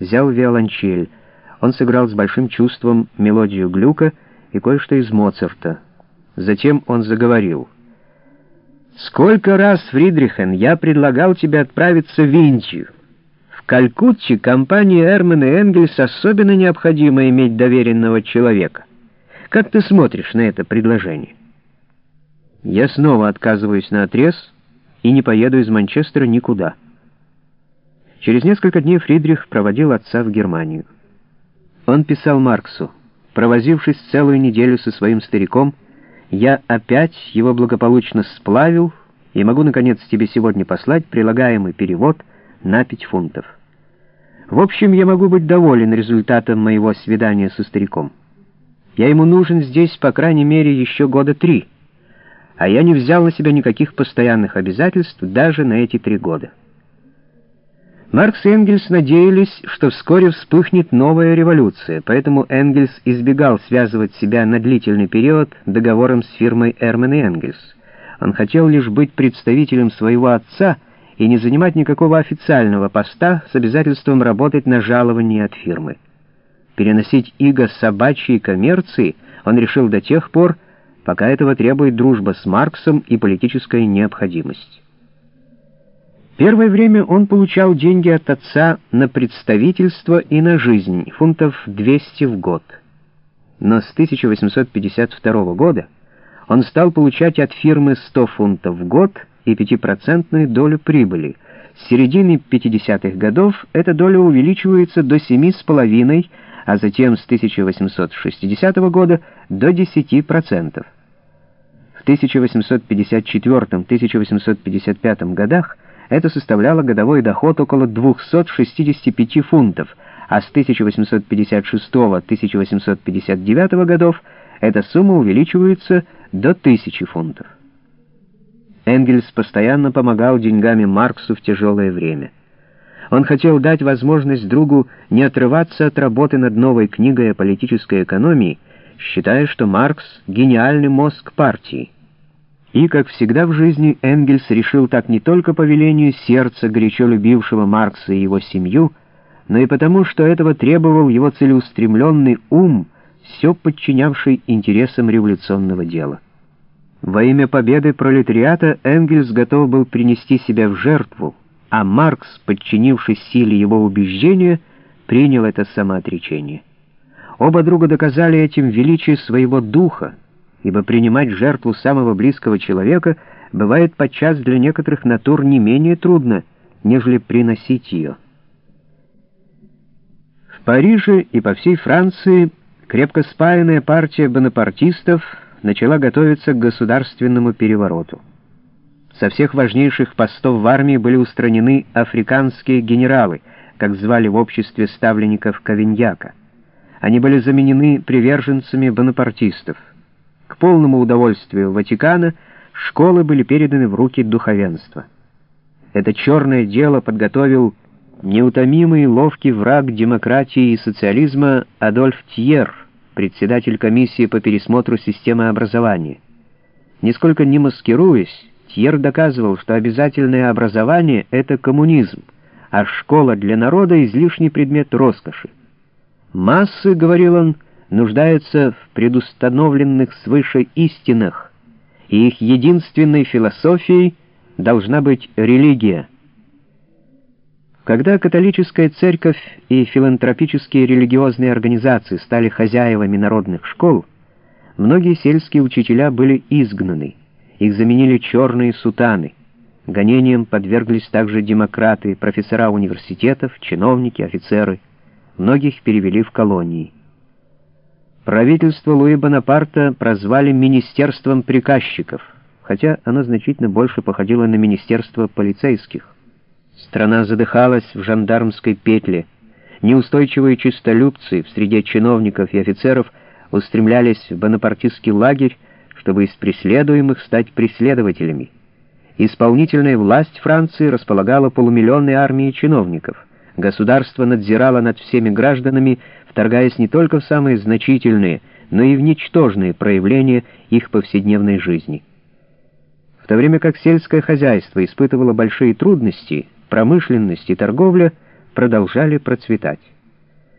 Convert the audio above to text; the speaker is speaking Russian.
взял виолончель. Он сыграл с большим чувством мелодию Глюка и кое-что из Моцарта. Затем он заговорил. «Сколько раз, Фридрихен, я предлагал тебе отправиться в Индию. В Калькутте компании Эрман и Энгельс особенно необходимо иметь доверенного человека. Как ты смотришь на это предложение?» «Я снова отказываюсь на отрез и не поеду из Манчестера никуда». Через несколько дней Фридрих проводил отца в Германию. Он писал Марксу, провозившись целую неделю со своим стариком, я опять его благополучно сплавил и могу, наконец, тебе сегодня послать прилагаемый перевод на пять фунтов. В общем, я могу быть доволен результатом моего свидания со стариком. Я ему нужен здесь, по крайней мере, еще года три, а я не взял на себя никаких постоянных обязательств даже на эти три года. Маркс и Энгельс надеялись, что вскоре вспыхнет новая революция, поэтому Энгельс избегал связывать себя на длительный период договором с фирмой Эрмен и Энгельс. Он хотел лишь быть представителем своего отца и не занимать никакого официального поста с обязательством работать на жалование от фирмы. Переносить иго собачьей коммерции он решил до тех пор, пока этого требует дружба с Марксом и политическая необходимость. Первое время он получал деньги от отца на представительство и на жизнь, фунтов 200 в год. Но с 1852 года он стал получать от фирмы 100 фунтов в год и 5% долю прибыли. С середины 50-х годов эта доля увеличивается до 7,5%, а затем с 1860 года до 10%. В 1854-1855 годах это составляло годовой доход около 265 фунтов, а с 1856-1859 годов эта сумма увеличивается до 1000 фунтов. Энгельс постоянно помогал деньгами Марксу в тяжелое время. Он хотел дать возможность другу не отрываться от работы над новой книгой о политической экономии, считая, что Маркс — гениальный мозг партии. И, как всегда в жизни, Энгельс решил так не только по велению сердца, горячо любившего Маркса и его семью, но и потому, что этого требовал его целеустремленный ум, все подчинявший интересам революционного дела. Во имя победы пролетариата Энгельс готов был принести себя в жертву, а Маркс, подчинившись силе его убеждения, принял это самоотречение. Оба друга доказали этим величие своего духа, ибо принимать жертву самого близкого человека бывает подчас для некоторых натур не менее трудно, нежели приносить ее. В Париже и по всей Франции крепко спаянная партия бонапартистов начала готовиться к государственному перевороту. Со всех важнейших постов в армии были устранены африканские генералы, как звали в обществе ставленников Кавиньяка. Они были заменены приверженцами бонапартистов. К полному удовольствию Ватикана школы были переданы в руки духовенства. Это черное дело подготовил неутомимый ловкий враг демократии и социализма Адольф Тьер, председатель комиссии по пересмотру системы образования. Нисколько не маскируясь, Тьер доказывал, что обязательное образование — это коммунизм, а школа для народа — излишний предмет роскоши. «Массы, — говорил он, — нуждаются в предустановленных свыше истинах, и их единственной философией должна быть религия. Когда католическая церковь и филантропические религиозные организации стали хозяевами народных школ, многие сельские учителя были изгнаны, их заменили черные сутаны. Гонениям подверглись также демократы, профессора университетов, чиновники, офицеры. Многих перевели в колонии. Правительство Луи Бонапарта прозвали «министерством приказчиков», хотя оно значительно больше походило на министерство полицейских. Страна задыхалась в жандармской петле. Неустойчивые чистолюбцы в среде чиновников и офицеров устремлялись в бонапартистский лагерь, чтобы из преследуемых стать преследователями. Исполнительная власть Франции располагала полумиллионной армией чиновников. Государство надзирало над всеми гражданами, вторгаясь не только в самые значительные, но и в ничтожные проявления их повседневной жизни. В то время как сельское хозяйство испытывало большие трудности, промышленность и торговля продолжали процветать.